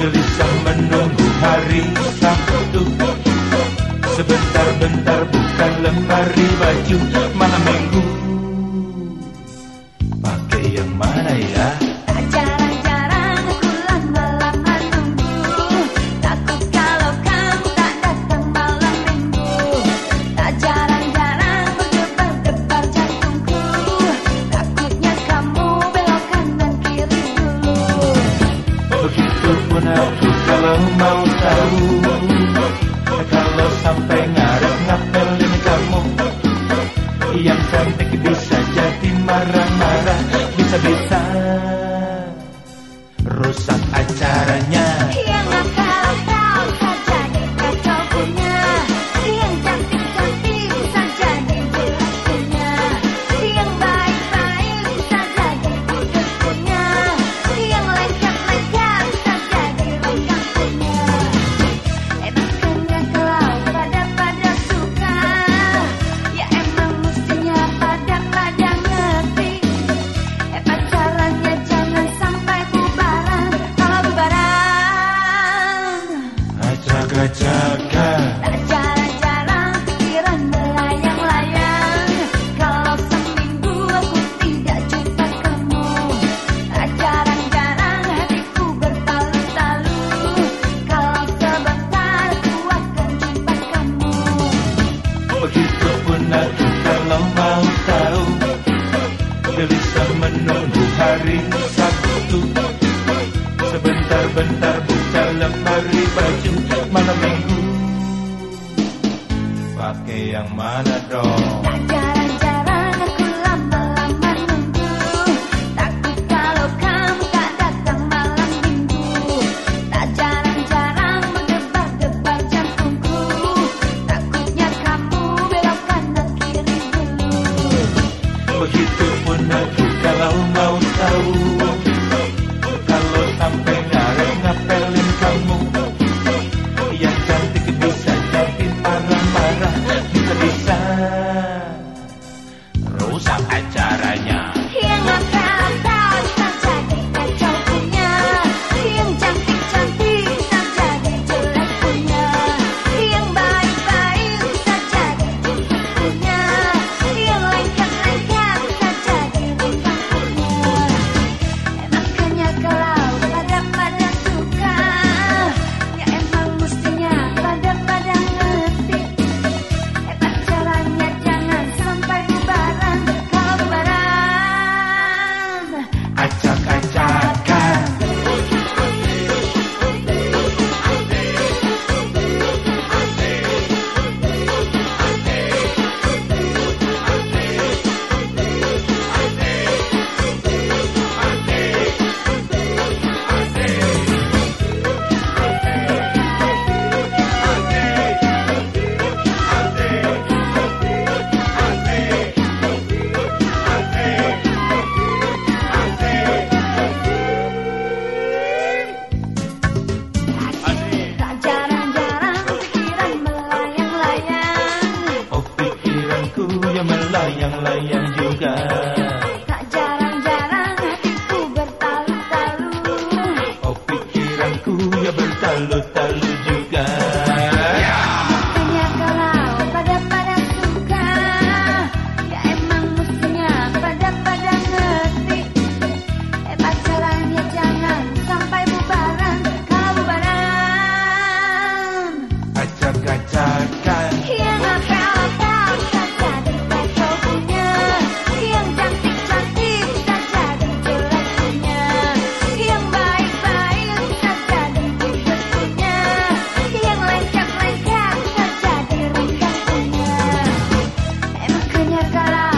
gelisah menunggu hari. Sabtu Sebentar-bentar bukan lemari. Baju malam minggu. kalau mau tahu Kalau sampai ngarep ngapelin kamu Yang cantik bisa jadi marah-marah Bisa-bisa Rusak acaranya yeah. gelisah menunggu hari Sabtu. Sebentar-bentar buka lemari baju malam minggu. Pakai yang mana dong? cara